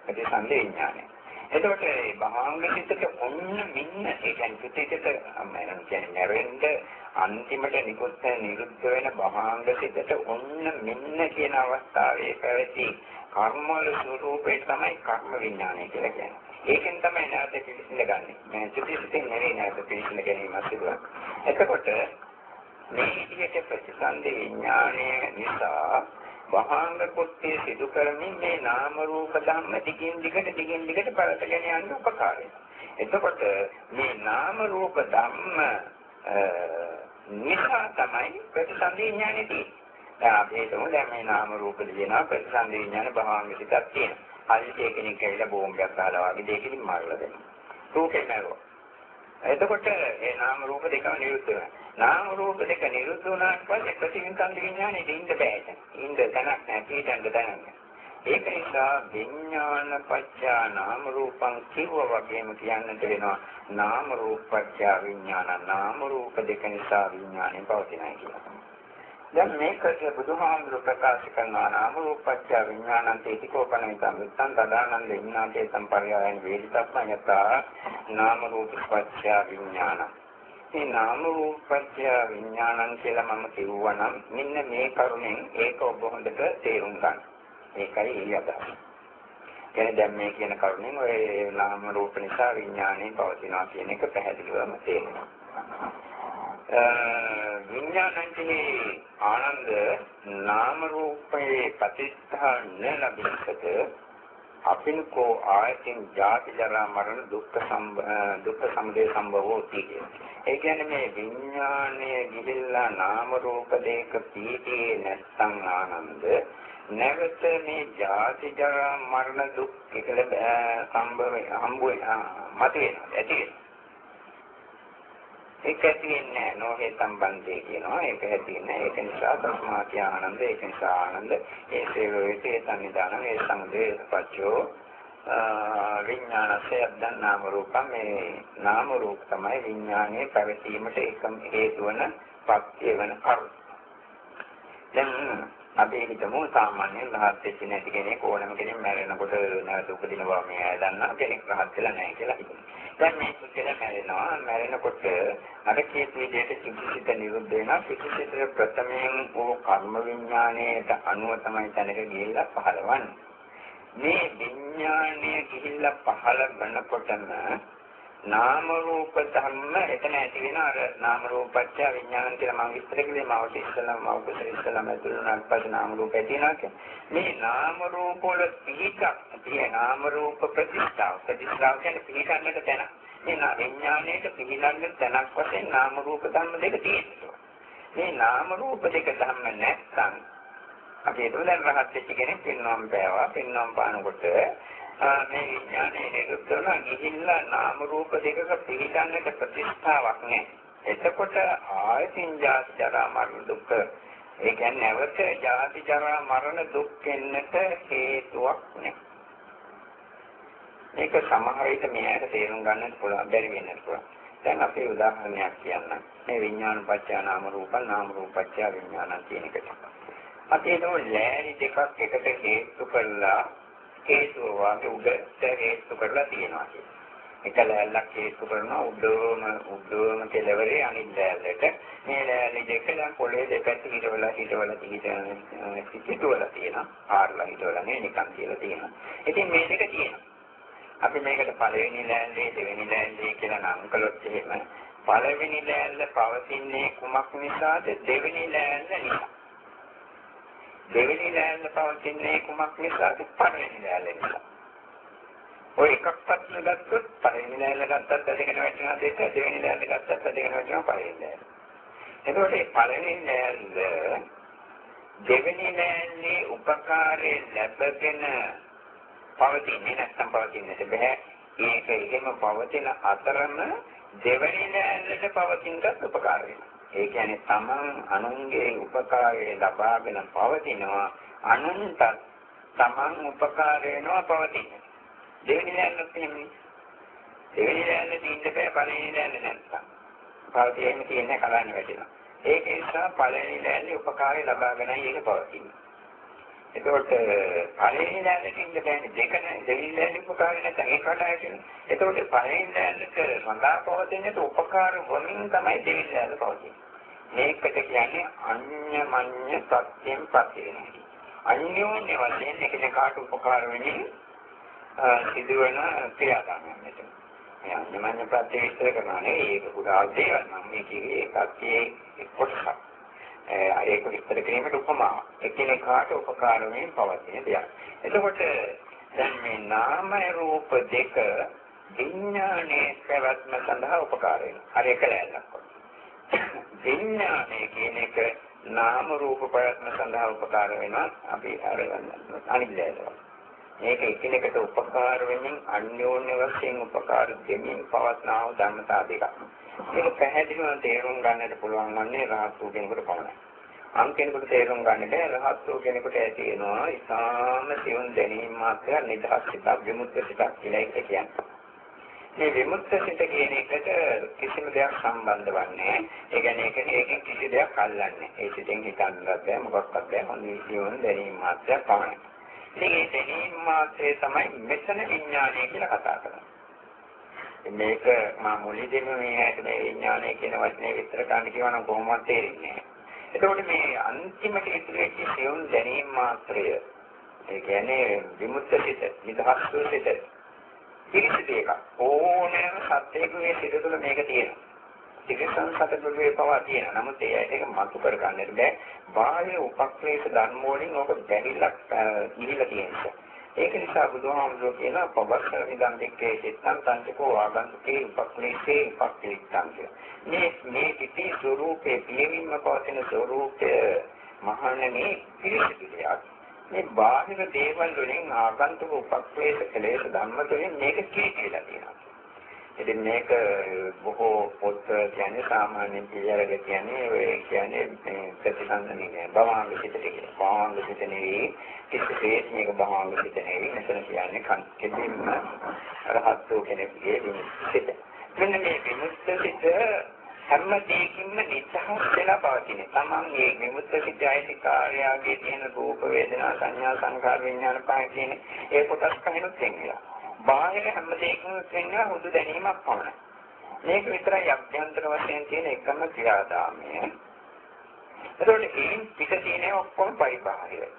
ඒ සම්දේ ඥානය. එතකොට මේ භාංග සිතට ඔන්න මින්න ඒ කියන්නේ චුතිතට මම කියන්නේ මැරෙන්න අන්තිමට නිකුත් නිරුද්ධ වෙන භාංග සිතට ඔන්න මින්න කියන අවස්ථාවේ පැවති කර්මවල ස්වરૂපේ තමයි කර්ම විඥානය කියලා කියන්නේ. ඒකෙන් තමයි නැවත පිළිසිඳ ගන්නෙ. මේ චුතිසිතෙන් නෙවෙයි නැවත පිළිසිඳ ගැනීම සිදුවන්නේ. එතකොට මේ විදිහට ප්‍රතිසන්දි විඥානය නිසා වහාංග කුත්‍ය සිදු කරමින් මේ නාම රූප ධම්ම දිගින් දිගට දිගින් දිගට පළතගෙන යන්න උපකාරයි. එතකොට මේ නාම රූප ධම්ම නිසා තමයි ප්‍රතිසන්දි විඥානෙ තියෙන්නේ. දැන් අපි හිතමු දැන් මේ නාම රූප දෙනවා ප්‍රතිසන්දි විඥාන භවංග සිතක් තියෙනවා. හදිසිය කෙනෙක් ඇවිල්ලා බෝම්බයක් දාලා වගේ දෙයකින් මරලා දෙනවා. රූපේ මරුවා. එතකොට ඒ නාම රූප දෙකම නිරුද්ධ වෙනවා. නාම රූප දෙක නිරුද්ධ වුණාට පස්සේ ප්‍රතිවින්කන්ද විඥානේ දෙන්න බෑ. ඉන්න තැනක් නැහැ, පිටන්න තැනක් ඒක නිසා විඥාන පත්‍යා නාම රූපං කිව්ව වගේම කියන්නට වෙනවා නාම රූප පත්‍යා විඥාන නාම රූප දෙක නිසා විඥානේ පවතිනයි කියලා. දැන් මේකට බුදුහාමුදුරු ප්‍රකාශ කරනවා නාම රූපච්ඡ විඥානං තේතිකෝපන විතං විත්තං තදානන්ද විඥාතේ සම්පර්යායන් වේදිතප්පඤ්ඤතා නාම රූපච්ඡ විඥානං මේ නාම රූපච්ඡ විඥානං කියලා මම කිව්වනම් මෙන්න මේ කරුණෙන් ඒක ඔබ හොඳට තේරුම් ගන්න. ඒකයි ඒ අදහස. කියන්නේ දැන් මේ කියන කරුණෙන් ඔය නාම රූප නිසා විඥානය පවතිනවා කියන එක පැහැදිලිවම තේරෙනවා. විඥානන්තේ ආනන්ද නාම රූපේ ප්‍රතිස්ථාන ලැබෙන්නට අපිනකෝ ආයතින් ජාති ජරා මරණ දුක්ඛ සම්බ දුක්ඛ සමුදය සම්භවෝති ඒ කියන්නේ මේ විඥානය ගිහිල්ලා නාම රූප දෙක පීඨේ නැත්තම් ආනන්ද නැවත මේ ජාති ජරා මරණ දුක් එකල සම්භව හම්බ වෙනවා මත වෙනවා ඇති වෙනවා. ඒක තියෙන්නේ නොහේ සම්බන්ධය කියනවා. ඒක හැදෙන්නේ ඒක නිසා තස්මාති ආනන්ද ඒක නිසා ආනන්ද ඒ සේවයේ සම්නිදාන මේ සංදේ පච්චෝ විඥානසේ අද්දන් නාම රූපම් මේ නාම රූප තමයි විඥානයේ පැවතීමට එකම හේතු වන පත්‍ය වෙන කරුණ. දැන් අපි හිතමු සාමාන්‍යයෙන් රහත් වෙච්ච නැති කෙනෙක් ඕනම කෙනෙක් මැරෙනකොට නැවත උපදිනවා මේ අය දන්නා කෙනෙක් රහත් වෙලා නැහැ කියලා හිතමු. දැන් මේ පුද්ගලයා මැරෙනවා මැරෙනකොට අර කීප විදිහට චිකිත්සිත නිරුද්ධ වෙනවා චිකිත්සිත ප්‍රථමයෙන් ඕ කර්ම විඥාණයට අනුව තමයි තැනක ගිහිල්ලා පහළවන්නේ. මේ විඥාණය ගිහිල්ලා පහළ වෙනකොටම නාම රූප ධර්ම එතන ඇති වෙන අර නාම රූපච්ඡ විඥාන කියලා මම විස්තර කළේ මව ඉස්සලම මව කුසල ඉස්සලම ඇතුළුනාට පස්සේ නාම රූප ඇතිවෙනවා කියන්නේ මේ නාම රූප වල පිහිටක් තිය නාම රූප ප්‍රතිස්ථාව. ප්‍රතිස්ථාව කියන්නේ පිහිටන්නට තැන මේ විඥාණයට පිහිටන්න තැනක් වශයෙන් නාම රූප ධර්ම දෙක තියෙනවා. මේ නාම රූප දෙක ධර්ම නැත්නම් අපි ඒක දැන් රහත් වෙච්ච කෙනෙක් පින්නම් පෑවා. පින්නම් පානකොට මේ විඥානයේ නිරුද්ධ වෙනවා ගිහිල්ලා නාම රූප දෙකක පිළිගන්නට ප්‍රතිස්ථාවක් නෑ. එතකොට ආයතින් ජාති ජරා මරණ දුක්. ඒ කියන්නේ නැවත ජාති ජරා මරණ දුක් වෙන්නට හේතුවක් නෑ. මේක සමහර විට මෙයාට තේරුම් ගන්නත් පුළුවන් බැරි වෙන්නත් පුළුවන්. දැන් අපි උදාහරණයක් කියන්නම්. මේ විඥාන පත්‍ය නාම රූප නාම රූප පත්‍ය විඥාන කියන එකට අපි නෝ ලෑලි දෙකක් එකට හේතු කරලා හේතු වාගේ උඩට හේතු කරලා තියෙනවා කියන්නේ. එක ලෑල්ලක් හේතු කරනවා උඩම උඩම කෙළවරේ අනිත් ලෑල්ලට. මේ ලෑලි දෙක දැන් පොළේ දෙපැත්ත හිටවලා හිටවලා හිටවලා තියෙනවා. ආරලා හිටවලා නේ නිකන් කියලා තියෙනවා. ඉතින් මේ දෙක තියෙනවා. අපි මේකට පළවෙනි ලෑල්ලේ දෙවෙනි ලෑල්ලේ කියලා නම් කළොත් එහෙම පළවෙනි ලෑල්ල පවතින්නේ කුමක් නිසාද දෙවෙනි ලෑල්ල නිසා. දෙවෙනි ලෑල්ල පවතින්නේ කුමක් නිසාද? පළවෙනි ලෑල්ල නිසා. ඔය එකක්වත් නගත්තොත් පළවෙනි ලෑල්ල ගත්තත් දෙකෙන වැටෙනවා දෙක දෙවෙනි ලෑල්ල ගත්තත් දෙකෙන වැටෙනවා පළවෙනි ලෑල්ල. එතකොට මේ පළවෙනි ලෑල්ල දෙවෙනි ලෑල්ලේ උපකාරයේ ලැබගෙන පවතින්නේ නැත්නම් පවතින්නට බෑ. ඒක එහෙම පවතින අතරම දෙවෙනි ලෑල්ලට පවතිනකත් උපකාර වෙනවා. ඒ කියන්නේ තමන් අනුන්ගේ උපකාරය ලබාගෙන පවතිනවා අනුන්ට තමන් උපකාර වෙනවා පවතින. දෙවෙනි දැනත් එහෙමයි. දෙවෙනි දැනත් ඉන්න බෑ පළවෙනි දැනත් නැත්තම්. පවතින තියෙන කලන්නේ වැටෙනවා. ඒක නිසා පළවෙනි දැනත් උපකාරය ලබාගෙනයි ඒක පවතින්නේ. එතකොට පළවෙනි දැනට ඉන්න බෑනේ දෙක නෑ දෙවෙනි දැනට උපකාරය නැත්නම් ඒකට ඇතිවෙනවා. එතකොට පළවෙනි දැනට සඳහා පවතින උපකාර වලින් තමයි දෙවෙනි දැනට පවතින්නේ. මේකට කියන්නේ අඤ්ඤමඤ්ඤ සත්‍යයෙන් පතිරෙනවා. අන්‍යෝන්‍ය වශයෙන් එකිනෙකාට උපකාර වෙමින් සිදුවන ක්‍රියාදාමයක් මෙතන. මේ අඤ්ඤමඤ්ඤ ප්‍රත්‍ය විස්තර කරනවා නෙවෙයි ඒක පුරා දේවල් මම මේ කියේ ඒකත් කොටසක්. ඒක විස්තර කිරීමට උපමාවක්. එකිනෙකාට උපකාර වෙමින් පවතින දෙයක්. එතකොට දැන් මේ නාම රූප දෙක විඥානයේ පැවැත්ම සඳහා උපකාර වෙනවා. හරි එකලයක්. විඥානය කියන එක නාම රූප ප්‍රයත්න සඳහා උපකාර වෙනවා අපි අර අනිද්දේනවා මේක එකිනෙකට උපකාර වෙමින් අන්‍යෝන්‍ය වශයෙන් උපකාර දෙමින් පවත්නා වූ ධර්මතා දෙකක් මේක පැහැදිලිව තේරුම් ගන්නට පුළුවන් වන්නේ රහත් වූ කෙනෙකුට පමණයි. අන් කෙනෙකුට තේරුම් ගන්න බෑ රහත් වූ කෙනෙකුට ඇති වෙනවා ඉතාම සියුම් දැනීම මාත්‍ර නිදහස් සිතක් විමුක්ත සිතක් කියලා එක කියන්නේ. මේ විමුක්ත සිත කියන එකට කිසිම දෙයක් සම්බන්ධ වන්නේ ඒ කියන්නේ ඒක ඒකෙන් කිසි දෙයක් අල්ලන්නේ ඒ සිතෙන් හිතන්නත් බෑ මොකක්වත් බෑ හොඳින් ජීවන දැනීම මාත්‍රයක් පමණයි. ඉතින් ඒ දැනීම මාත්‍රේ තමයි මෙතන විඥානය කියලා කතා කරන්නේ. මේක මා මුලින්දම මේ ඇයිද මේ විඥානය කියන වචනේ විස්තර කරන්න කියනවා නම් කොහොමවත් තේරෙන්නේ නැහැ එතකොට මේ අන්තිමට ඉතුරු වෙච්ච සියුම් දැනීම මාත්‍රය ඒ කියන්නේ විමුක්ත සිත නිදහස් සිත පිරිසිදු එකක්. ඕනෑම සත්‍යයේ සිත තුළ මේක තියෙනවා. තිරසන් සතපුරුවේ පවා තියෙනවා. නමුත් ඒ ඇයි ඒක මතු කර ගන්නට බෑ. බාහිර උපක්ලේශ ධර්ම වලින් ඕක බැරිලක් ඉහිලා තියෙනවා. ඒක නිසා බුදුහාමුදුරුවෝ කියන පබස්සර විදන් දෙකේ චිත්තං සංචකෝ ආගන්තුකේ උපක්ලේශේ උපක්ලේශං මේ මේ පිටි ස්වરૂපේ පියවීම පවතින ස්වરૂපය මහණෙනි පිරිසිදු දෙයක්. මේ බාහිර දේවල් වලින් ආගන්තුක උපක්ලේශ කෙලෙස් ධම්ම තුළින් මේක කී කියලා තියෙනවා. ඉතින් මේක බොහෝ පොත් කියන්නේ සාමාන්‍ය පිළිවෙලක කියන්නේ ඔය කියන්නේ ප්‍රතිසංසනිකය භවංග සිතට කියන. භවංග සිත නෙවෙයි කිසිසේත් මේක භවංග සිත නෙවෙයි. මෙතන කියන්නේ කන්කෙදින්ම රහත් වූ කෙනෙකුගේ සිත. මෙන්න මේ විමුක්ත සිත හැම දෙයකින්ම නිදහස් වෙලා පවතින. Taman මේ විමුක්ත සිතයි කාර්යයගේ තියෙන රූප වේදනා සංඥා සංකාර විඥාන පහ කියන ඒ කොටස් කහිනුත් වෙනවා. බාහිර හැම දෙයකින්ම වෙනවා හුදු දැනීමක් පමණයි. මේක විතරයි අභ්‍යන්තර වශයෙන් තියෙන එකම ක්‍රියාදාමය. ඒතකොට ඒ පිට තියෙන ඔක්කොම පරිබාහිරයි.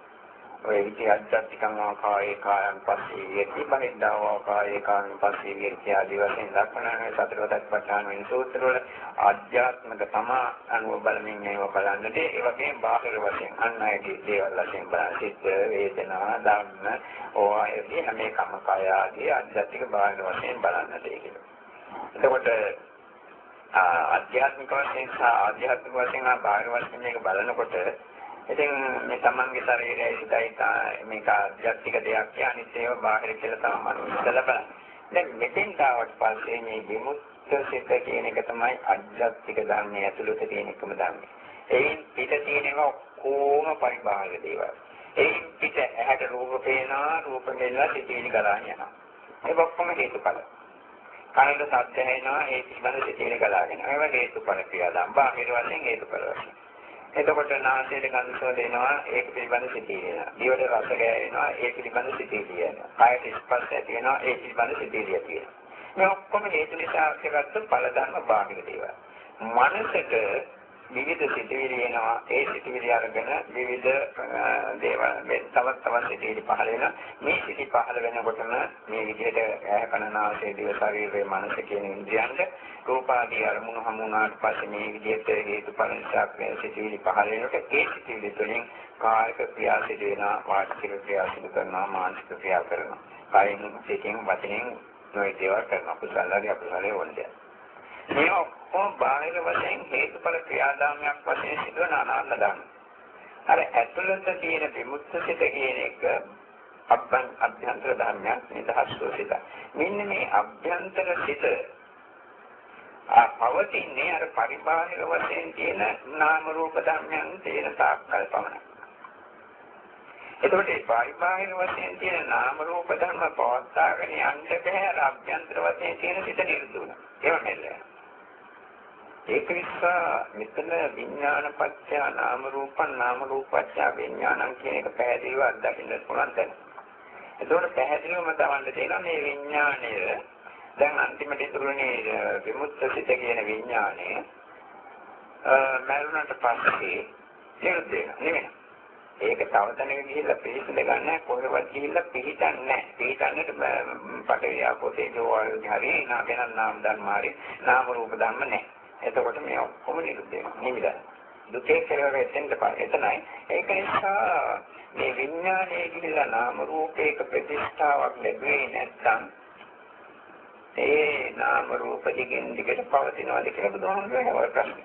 ඔය විදිහ අධ්‍යාත්මිකං ආකාරයේ කායන් පස්සේ යටි බහිද්ධාව ආකාරයේ කායන් පස්සේ විරිය ආදී වශයෙන් දක්වන සතරවදක් පඨාන වෙන සූත්‍රවල ආධ්‍යාත්මික තමා අනුව බලමින් ඒව බලන්නදී ඒ වගේම බාහිර වශයෙන් අන් අයගේ දේවල් වශයෙන් බලන සිත් වේදනා ධම්ම ඕවායේ හැම එකම කාය ආදී ආධ්‍යාත්මික බාහිර වශයෙන් බලන්නට ඒකේ. එතකොට ආධ්‍යාත්මික වශයෙන් සහ ආධ්‍යාත්මික වශයෙන් ආ බාහිර වශයෙන් මේක බලනකොට ඉතින් මේ තමන්ගේ ශරීරයයි සිතයි මේක අධ්‍යාත්මික දෙයක් කිය අනිත් ඒවා බාහිර කියලා තමයි මනෝ ඉස්සලා බලන්නේ. දැන් මෙතෙන් තාවට පස්සේ මේ විමුක්ත සිත කියන එක තමයි අධ්‍යාත්මික ධර්මයේ ඇතුළත තියෙන එකම ධර්මය. එයින් පිට තියෙනවා කොහොම පරිබාහිර දේවල්. එයින් පිට ඇහැට රූප පේනවා, රූප මෙල්ලා සිතිවිලි ගලා යනවා. ඒ ඔක්කොම හේතුඵල. කනට ශබ්ද ඇහෙනවා, ඒ පිළිබඳ සිතිවිලි ගලාගෙන. ඒවා හේතුඵල ක්‍රියාදාම. බාහිර වශයෙන් හේතුඵල වශයෙන්. එතකොට නාසයට ගඳ සුවඳ එනවා ඒක පිළිබඳ සිතිවිලි එනවා. දිවට රස ගෑවෙනවා ඒක පිළිබඳ සිතිවිලි එනවා. කායට ස්පර්ශ ඇති වෙනවා ඒ පිළිබඳ සිතිවිලි ඇති වෙනවා. මේ ඔක්කොම හේතු නිසා අවශ්‍යගත් ඵල ධර්ම බාහිර දේවල්. මනසට විවිධ සිතිවිලි එනවා. ඒ සිතිවිලි අරගෙන විවිධ දේවල් මේ තවත් තවත් සිතිවිලි පහළ වෙනවා. මේ සිති පහළ වෙනකොටම මේ විදිහට ඇහැකනාසයේ දිව ශරීරයේ මනස කියන ඉන්ද්‍රියන්ට රූපාදී අරමුණු හමු වුණාට පස්සේ මේ විදිහට හේතුඵල නිසා සිතිවිලි පහළ වෙනකොට ඒ සිතිවිලි තුළින් කායික ක්‍රියා සිදු වෙනවා වාචික ක්‍රියා සිදු කරනවා මානසික ක්‍රියා කරනවා. කායින් සිතින් වචනෙන් නොයේ දේවල් කරනවා. කුසලදී අකුසලයේ වොන්දේ මේ ඔක්කොම බාහිර වශයෙන් හේතුඵල ක්‍රියාදාමයක් වශයෙන් සිදුවන අනාත්ම ධර්ම. අර ඇතුළත තියෙන විමුක්ත සිත කියන එක අබ්බන් අභ්‍යන්තර ධර්මයක් නිදහස් සිත. මෙන්න මේ අභ්‍යන්තර සිත පවතින්නේ අර පරිබාහිර වශයෙන් තියෙන නාම රූප ධර්මයන් තියෙන තාක්කල් පමණයි. එතකොට ඒ පරිබාහිර වශයෙන් තියෙන නාම රූප ධර්ම පවත්වාගෙන යන්න බැහැ අර අභ්‍යන්තර වශයෙන් තියෙන සිත නිරුද්ධ වෙනවා. ඒව මෙල්ලනවා. ඒක නිසා මෙතන විඥාන පත්‍ය නාම රූපං නාම රූපච්ඡ විඥානං කියන එක පැහැදිලිව අත්දකින්න පුළුවන් දැන්. ඒකෝට පැහැදිලිවම තවන්න තියෙනවා මේ විඥාණය දැන් අන්තිමට ඉතුරුනේ විමුක්ත සිත කියන විඥාණය මරුණට පස්සේ නිරුද්ධ වෙනවා නෙමෙයි. ඒක තව තැනක ගිහිල්ලා පිළිසඳ ගන්න කොහෙවත් ගිහිල්ලා පිළිතන්නේ නැහැ. පිළිතන්නට පටවිය අපෝතේ ජෝවල් හරි නාගෙන නාම ධර්ම හරි නාම රූප ධර්ම නැහැ. එතකොට මේ ඔක්කොම නිරුද්ධ වෙනවා. නිවිදයි. දුකේ කෙලවර එතෙන්ට එතනයි. ඒක නිසා මේ විඥානයේ ගිහිල්ලා නාම රූපයක ප්‍රතිස්ථාවක් ලැබෙන්නේ නැත්නම් ඒ නාම රූප දිගින් දිගට පවතිනවාද කියලා බුදුහාමුදුරුවෝ හවර ප්‍රශ්න.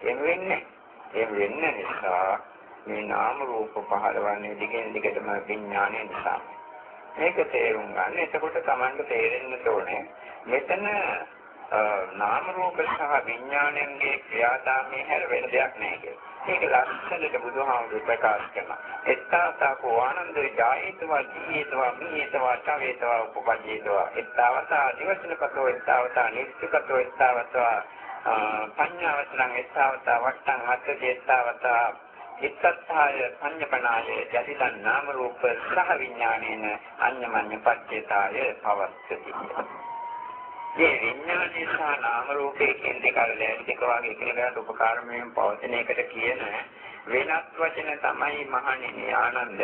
එහෙම වෙන්නේ. එහෙම වෙන්න නිසා මේ නාම රූප පහළවන්නේ දිගින් දිගටම විඥානය නිසා. මේක තේරුම් ගන්න. එතකොට Tamanට තේරෙන්න ඕනේ මෙතන නාම රූප සහ විඥාණයන්ගේ ක්‍රියාදාමයේ හැර වෙන දෙයක් නැහැ කියලා. ඒක ලස්සනට බුදුහාමුදුරු ප්‍රකාශ කරනවා. එත්තාසකෝ ආනන්ද ජායේතවා ජීයේතවා මියේතවා චවේතවා උපපජ්ජේතවා එත්තාවතා දිවසනකතෝ එත්තාවතා නිත්‍යකතෝ එත්තාවතා පඤ්ඤාවසනං එත්තාවතා වට්ටං අත්ථේ එත්තාවතා ඉත්තත්ථාය සංඤපනාය යතිදන් නාම රූප සහ විඥානේන අඤ්ඤමඤ්ඤ පච්චේතාය පවස්සති මේ විඥානයේ සහ නාම රූපයේ කියන දෙක අර ලෑලි දෙක වගේ එකිනෙකට උපකාරමයෙන් පවතින එකට කියන වෙනත් වචන තමයි මහණෙනි ආනන්ද.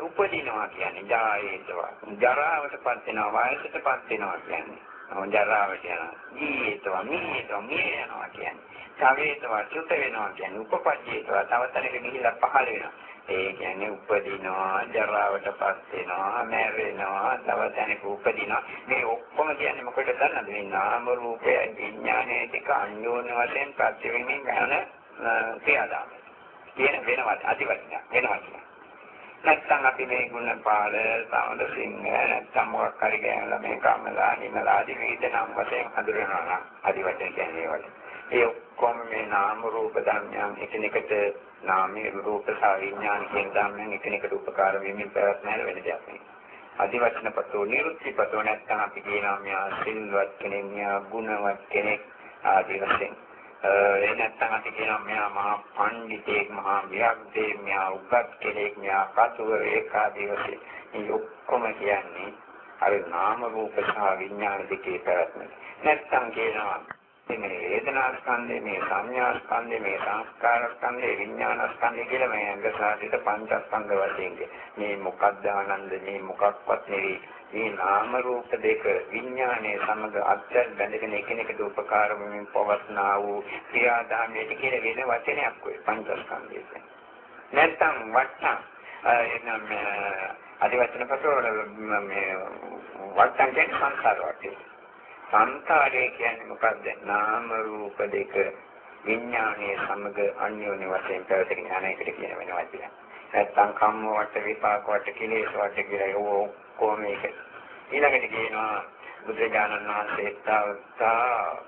උපදිනවා කියන්නේ ජායේතවා. ජරාවටපත් වෙනවා වයසටපත් වෙනවා කියන්නේ. ජරාවට යනවා. ජීවිතවා මියේතවා මිය යනවා කියන්නේ. සවේතවා චුත වෙනවා කියන්නේ. උපපජ්ජේතවා. තව තැනක ගිහිල්ලා පහළ වෙනවා. ඒ කියන්නේ උපදිනවා ජරාවටපත් වෙනවා මැරෙනවා තව තැනක උපදිනවා. මේ ඔක්කොම කියන්නේ මොකටද දන්නද මේ නාම රූපය විඥානයේ ටික අන්‍යෝන්‍ය වශයෙන් ප්‍රතිවිමින් යන ක්‍රියාදාම. කියන වෙනවත් අතිවචන වෙනවා නැත්තම් අපි මේ ගුණ පාල සමද සිංහ නැත්තම් මොකක් හරි ගෑන ළමයි කම්මලා හිමලා ආදී විවිධ නම් වශයෙන් හඳුනනවා නම් আদি වචන කියන්නේ වල. ඒ ඔක්කොම මේ නාම රූප ධර්මයන් එකිනෙකට නාමයේ රූප සහ විඥාන කියන ධර්මයන් එකිනෙකට උපකාර වෙමින් පැවැත්ම වෙන දෙයක් නෙවෙයි. අදි වචනපතෝ නිරුක්තිපතෝ නැත්නම් අපි කියනවා මෙයා සිල්වත් කෙනෙක් මෙයා ගුණවත් කෙනෙක් ආදී වශයෙන්. ඒ නැත්නම් අපි කියනවා මෙයා මහා පඬිතෙක් මහා විරක්තේ මෙයා උගත් කෙනෙක් මෙයා කතුවරයෙක් ආදී වශයෙන්. මේ ඔක්කොම කියන්නේ අර නාම රූප සහ විඥාන දෙකේ පැවැත්ම නැත්නම් කියනවා මේ වේදනා ස්කන්ධය මේ සංඥා ස්කන්ධය මේ සංස්කාර ස්කන්ධය විඥාන ස්කන්ධය කියලා මේ අංග සාධිත පංචස්කන්ධ වශයෙන් මේ මොකක්ද ආනන්ද මේ මොකක්වත් නෙවෙයි මේ නාම රූප දෙක විඥානයේ සමග අත්‍යත් බැඳගෙන එකිනෙකට උපකාර වෙමින් පවස්නා වූ ක්‍රියාදාමයේ කියන වෙන වචනයක් ඔය පංචස්කන්ධය නැත්තම් වට්ටම්. එනම් අදිවචන පතෝල මේ වට්ටම් කියන්නේ සංස්කාර වටේ. සංකාරය කියන්නේ මොකක්ද? නාම රූප දෙක විඥානයේ සමග අන්‍යෝන්‍ය වශයෙන් පැවතගෙන යන එකට කියන වෙනවා කියලා. නැත්තම් කම්ම වට විපාක වට කිලේශ වට කියලා ඒව ඔක්කොම මේක. ඊළඟට කියනවා බුදුරජාණන් වහන්සේ තාවතා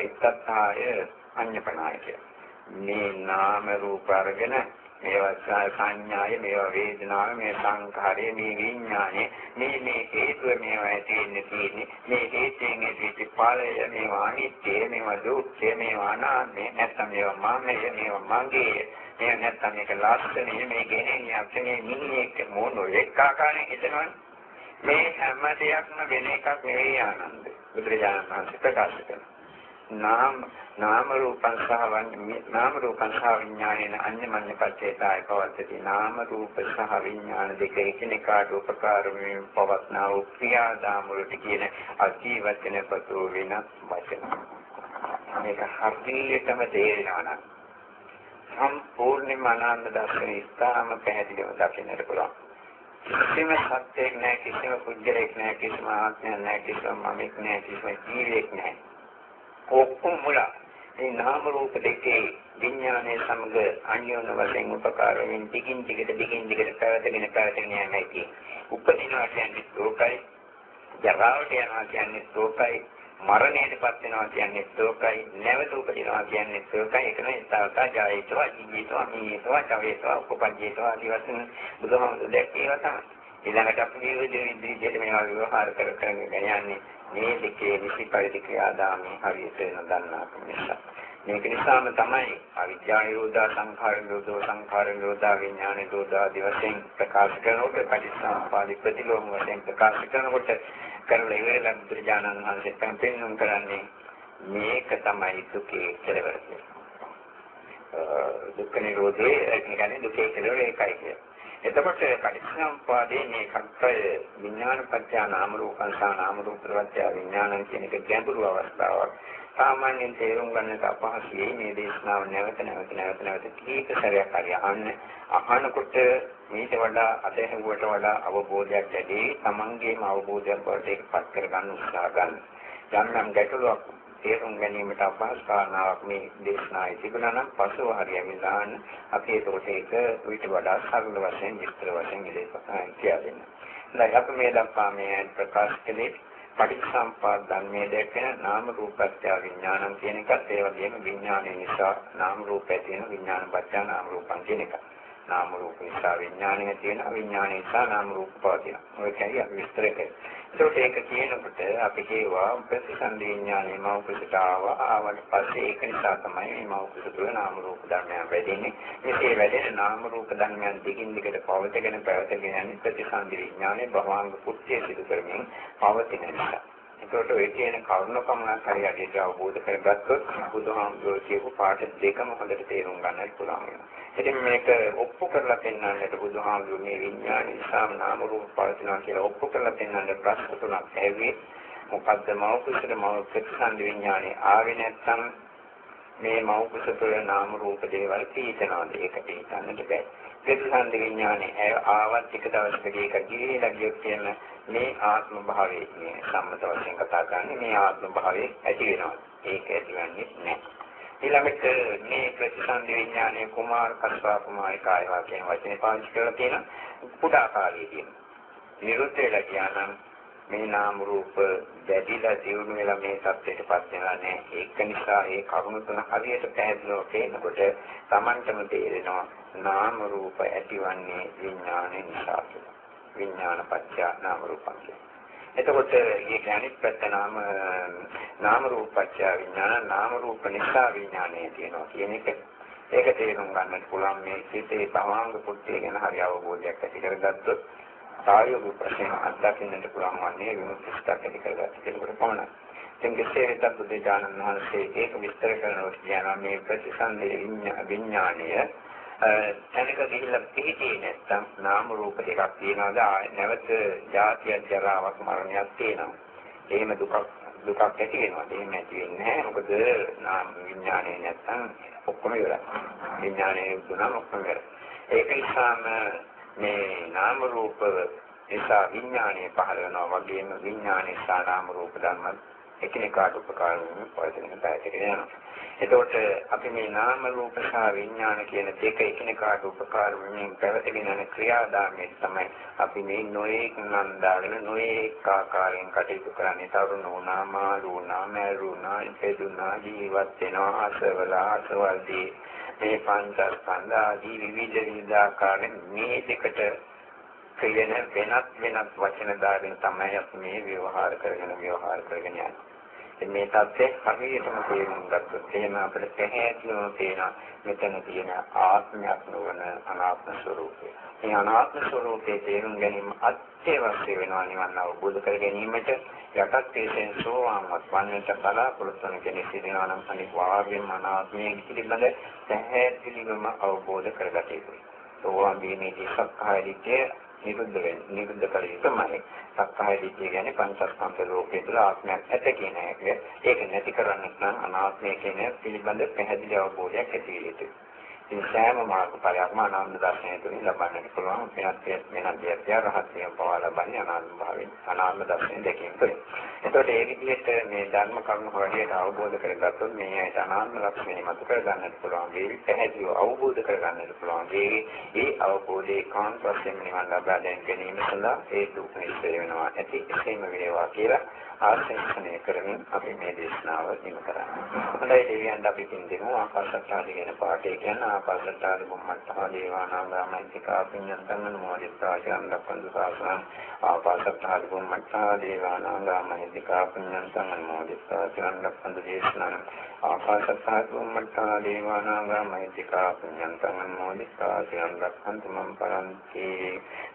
ඉත්තත්තාය අඤ්ඤපනාය කියලා. මේ නාම රූප අරගෙන මේවා සංඥාය මේවා වේදනාව මේ සංඛාරය මේ විඥානය මේ මේ හේතුව මේවා ඇතිවෙන්නේ තියෙන්නේ මේ හේතෙන් ඇතිවෙච්ච ඵලය මේවා අනිත්‍ය මේවා දුක්ඛ මේවා අනාත්මය නැත්නම් මේවා මමය මේවා මගේ මේ නැත්නම් මේක ලක්ෂණය මේ ගෙනෙන්නේ අපේ මිනිහෙක් මොන එක් ආකාරයෙන් හිතනවනේ. මේ හැම දෙයක්ම වෙන එකක් නෙවෙයි ආනන්ද. බුදුරජාණන් වහන්සේ ප්‍රකාශ කරනවා. නාම නාම රූපං සහ නාම රූපං සහ විඥානේන අඤ්ඤමඤ්ඤ පච්චේතාය පවත්තති. නාම රූප සහ විඥාන දෙක එකිනෙකාට උපකාර වෙමින් පවත්නා වූ ක්‍රියාදාමවලට කියන අජීවචන පතෝ වෙන වචන. මේක හරියටම තේරෙනවා නම් සම්පූර්ණයෙන්ම අනන්ත දර්ශන ඉස්තාම පැහැදිලිව දකින්නට පුළුවන්. කිසිම සත්‍යයක් නැහැ කිසිම පුද්ගලයෙක් නැහැ කිසිම ආත්මයක් නැහැ කිසිම මමෙක් නැහැ කිසිම ජීවියෙක් නැහැ. ඔක්කොම මුලා. මේ නාම රූප දෙකේ විඥානයේ සමග අන්‍යෝන්‍ය වශයෙන් උපකාර වෙමින් දිගින් දිගට දිගින් දිගට පැවතගෙන පැවතගෙන යන්නේ කි. උපදිනවා කියන්නේ ශෝකයි. ජරාවට යනවා කියන්නේ ශෝකයි. මරණයටපත් වෙනවා කියන්නේ ශෝකයි. නැවත උපදිනවා කියන්නේ ශෝකයි. ඒක නෙවෙයි තාවතා ජායේතවා ජීවිතවා මීයේතවා චවේතවා උපපජ්ජේතවා ආදී වශයෙන් බුදුහාමුදුරුවෝ දැක්කේවා තමයි. ඊළඟට අපි මේ විදිහට මේවා විවහාර කර කරගෙන යන්නේ මේ දෙකේ නිසි පරිදි ක්‍රියාදාමයේ හරියට නොදන්නාකම නිසා. මේක නිසාම තමයි අවිද්‍යා නිරෝධා සංඛාර නිරෝධෝ සංඛාර නිරෝධා විඥාන නිරෝධා දිවසෙන් ප්‍රකාශ කරනකොට පටිච්චසමුප්පාද ප්‍රතිලෝම වශයෙන් ප්‍රකාශ කරනකොට කරලා ඉවරලා බුදුරජාණන් වහන්සේ පෙන්වන්න කරන්නේ මේක තමයි දුකේ කෙලවර කියලා. දුක්ඛ නිරෝධේ කියන්නේ දුකේ කෙලවර ඒකයි කියන්නේ. එතකොට පරිසම්පාදේ මේ කක්කය විඥාන පත්‍ය නාම රූපං සා නාම රූප පත්‍ය විඥානං කියන එක ගැඹුරු අවස්ථාවක්. සාමාන්‍යයෙන් තේරුම් ගන්නට අපහසුයි මේ දේශනාව නැවත නැවත නැවත නැවත කීප සැරයක් හරි අහන්න. අහනකොට මේට වඩා අධ්‍යයනයට වඩා අවබෝධයක් ලැබේ. තමන්ගේම අවබෝධයක් බවට ඒකපත් කරගන්න උත්සාහ ගන්න. යම් යම් ගැටලුවක් තේරුම් ගැනීමට අපහසු කාරණාවක් මේ දේශනාවේ තිබුණා නම් පසුව හරියමින් දාන්න අපි ඒකට ඒක ඊට වඩා සරල වශයෙන් විස්තර වශයෙන් ඉලක්කයන් කියලා දෙන්න. දැන් අපි මේ දක්වා මේ ප්‍රකාශ කළේ පටිච්චසම්පාද ධර්මයේ දැක්වෙන නාම රූපත්‍ය විඥානං කියන එකත් ඒ වගේම විඥානය නිසා නාම රූපය තියෙන විඥාන පත්‍ය නාම රූපං කියන එකත්. නාම රූප නිසා විඥානය තියෙන විඥානය නිසා නාම රූප පවතින. ඔය කියයි අපි විස්තර කරේ. ඒක කියනකොට අපි කියවා ප්‍රතිසන්දි විඥානය මෞකසට ආවා. ආවට පස්සේ ඒක නිසා තමයි මේ මෞකස තුළ නාම රූප ධර්මයන් වැඩෙන්නේ. මේ වැඩෙන නාම රූප ධර්මයන් දිගින් දිගට පවතගෙන පැවතගෙන යන ප්‍රතිසන්දි විඥානය භවංග පුත්‍ය සිදු කරමින් පවතින නිසා. ඒකට ඔය කියන කරුණ පමණක් හරි අදිට අවබෝධ කරගත්තොත් බුදුහාමුදුරුවෝ කියපු පාඩ දෙකම හොඳට තේරුම් ගන්නත් පුළුවන් වෙනවා. ඉතින් මේක ඔප්පු කරලා පෙන්වන්නට බුදුහාමුදුරුවෝ මේ විඥාන නිසා නාම රූප පවතිනවා කියලා ඔප්පු කරලා පෙන්වන්න ප්‍රශ්න තුනක් ඇහුවේ. මොකද්ද මෞකසට මෞකසන්ද විඥානේ ආවේ නැත්නම් මේ මෞකස තුළ නාම රූප දේවල් තීතනවාද ඒකට හිතන්නට බෑ. ප්‍රතිසන්ද විඥානේ ආවත් එක දවසකදී ඒක ගිහිලා ගියොත් කියන මේ ආත්ම භාවයේ මේ සම්මත වශයෙන් කතා කරන්නේ මේ ආත්ම භාවයේ ඇති වෙනවා. ඒක ඇතිවන්නේ නැහැ. ඊළඟට මේ ප්‍රතිසන්දි විඥානයේ කුමාර කස්වා කුමාරිකායවා කියන වචනේ පාවිච්චි කරලා තියෙන කුඩා කාලයේදී නිරුත් වෙලා කියනනම් මේ නාම රූප දැඩිලා දියුණු වෙලා මේ தත්ත්වයටපත් වෙලා නැහැ ඒක නිසා ඒ කරුණු තුන හරියට පැහැදිලිව පේනකොට Tamanටම තේරෙනවා නාම රූප ඇතිවන්නේ විඥානය නිසා විඥාන පත්‍ය නාම රූපං කියන්නේ එතකොට මේක අනිත් පැත්ත නාම නාම රූපච්ඡ විඥාන නාම රූප නිසා විඥානය තියෙනවා කියන එක ඒක තේරුම් ගන්නට පුළුවන් මේ සිතේ භවංග පුත්‍ය ගැන හරි අවබෝධයක් ඇති කරගත්තොත් සායෝග ප්‍රශ්න අත්දකින්නට පුළුවන් වන්නේ විමුක්තිස්ථක් ඇති කරගත්ත කෙනෙකුට පමණයි. ඉතින් කෙසේ වෙතත් බුදුජානක මහණසේ ඒක විස්තර කරනකොට කියනවා මේ ප්‍රතිසන්දේ විඥානීය තැනක ගිහිල්ලා පිහිටියේ නැත්නම් නාම රූප දෙකක් තියනවාද නැවත ජාතිය ජරාවක් මරණයක් තියෙනවා. එහෙම දුකක් දුකක් ඇති වෙනවා. එහෙම ඇති වෙන්නේ නැහැ. මොකද නාම විඥානේ නැත්නම් ඔක්කොම ඉවරයි. විඥානේ දුනම ඔක්කොම ඉවරයි. ඒක නිසාම මේ නාම රූප නිසා විඥානේ පහළ වෙනවා වගේම විඥානේ නිසා නාම රූප ධර්ම එකිනෙකාට උපකාර වෙන පරිසරයකට පැහැදිලි වෙනවා. එතකොට අපි මේ නාම රූප සහ විඥාන කියන දෙක එකිනෙකාට උපකාර වෙමින් පැවතගෙන යන ක්‍රියාදාමයෙන් තමයි අපි මේ නොයේක් නන්දාගෙන නොයේක් ආකාරයෙන් කටයුතු කරන්නේ. තරුණ වුණා මාළු වුණා මෑරුණා ඉපදුණා ජීවත් වෙනවා අසවල අසවල්දී. මේ පංචස්කන්ධ ආදී විවිධ විවිධ ආකාරයෙන් මේ දෙකට කියන වෙනත් වෙනත් වචන දාගෙන තමයි අපි මේ ව්‍යවහාර කරගෙන ව්‍යවහාර කරගෙන යන්නේ. ඉතින් මේ தත්ත්වය හරියටම තේරුම් ගත්තොත් එහෙම අපිට පැහැදිලිවම පේනවා මෙතන තියෙන ආත්මයක් නොවන අනාත්ම ස්වરૂපය. මේ අනාත්ම ස්වરૂපයේ තේරුම් ගැනීම අත්‍යවශ්‍ය වෙනවා නිවන් අවබෝධ කර ගැනීමට යටත් තේසෙන් සෝවාන්වත් වන්නට බලාපොරොත්තු වන කෙනෙක් ඉඳිනවා නම් අනිවාර්යයෙන්ම අනාත්මය පිළිබඳ පැහැදිලිවම අවබෝධ කරගත යුතුයි. සෝවාන් වීමේදී සක්කාය දිට්ඨිය නිරුද්ධ වෙන්නේ නිරුද්ධ කළ යුතුමයි. සක්කාය දිට්ඨිය කියන්නේ පංචස්කන්ධ ලෝකයේ තුල ආත්මයක් ඇත කියන එක. ඒක නැති කරන්නට නම් අනාත්මය කියන පිළිබඳ පැහැදිලි අවබෝධයක් ඇති වෙ යුතුයි. ඉතින් සෑම මාර්ගඵලයක්ම අනාත්ම දර්ශනය තුළින් ලබන්නට පුළුවන්. වෙනත් වෙනත් දෙයක් රහත්ය පවා ලබන්නේ අනාත්ම භාවයෙන් අනාත්ම දර්ශනය දෙකෙන් තුළින්. එතකොට ඒ විදිහට මේ ධර්ම කරුණු හරියට අවබෝධ කරගත්තොත් මේ ඇයිට අනාත්ම ලක්ෂණය මත කරගන්නට පුළුවන්. ඒ පැහැදිලිව අවබෝධ කරගන්නට පුළුවන්. ඒ ඒ අවබෝධයේ කාන්ත වශයෙන් නිවන් ලබා ගැනීම සඳහා ඒ දුක් නිස්සය වෙනවා. ඇති එසේම වේවා කියලා ආශිර්වාදනය කරමින් අපි මේ දේශනාව නිම කරන්නේ. හොඳයි දෙවියන් අපි පින් දෙමු ආකාශත්තාදී කියන පාඩේ කියන ආකාශත්තාදී බුම්මත්තා දේවානාගාමිකා පිඤ්ඤන්තං නමෝදිතා චන්දපන්දු සාසනං ආකාශත්තාදී බුම්මත්තා දේවානාගාමිකා පිඤ්ඤන්තං නමෝදිතා චන්දපන්දු දේශනං ආකාශත්තාදී බුම්මත්තා දේවානාගාමිකා පිඤ්ඤන්තං නමෝදිතා චන්දපන්දු මම් පරන්ති.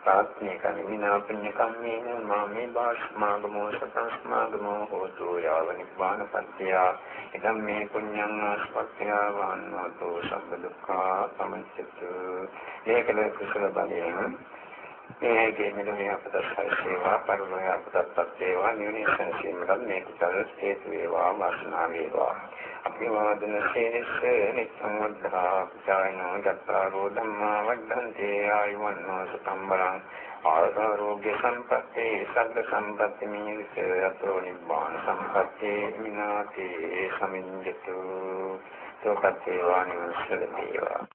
ප්‍රාත්මික නිමිනා පුඤ්ඤ කම්මේන මාමේ බාස්මාගමෝ සතස්මා සමාගමෝ හෝතු යාව නිබ්බාන පත්‍ය ඉදම් මේ පුඤ්ඤං ආස්පත්‍ය වන්නෝතු සම්බ දුක්ඛා සමච්චතු මේකල කුසල බලයෙන් මේකේ මෙලොවේ අපට සේවා පරිලෝය අපටත් සේවා නිවනේ සංසීමකට මේ කුසල හේතු වේවා වාසනාව වේවා. අභිවාදන සේනස්ස නිත්‍යං වද්ධා පුජායනෝ දත්තාරෝ ධම්මා වද්ධන්තේ ආයුවන්නෝ සුඛම්බරං ආරෝග්‍ය සම්පත්තේ සග්ග සම්පatti මිනිස අතෝ නිබ්බාන සම්පත්තේ විනාතේ සමිඤ්ඤතු සෝපත්තේ වානිවස්සල දේවා